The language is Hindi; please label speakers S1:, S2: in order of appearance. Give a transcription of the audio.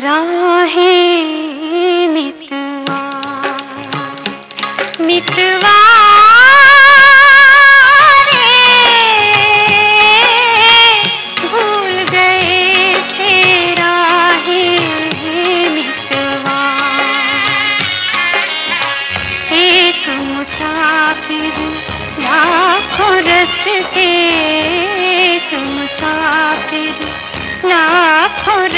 S1: राहें मितवा। मितवा भूल गए थे राहे रसते तुम साफिर लाखों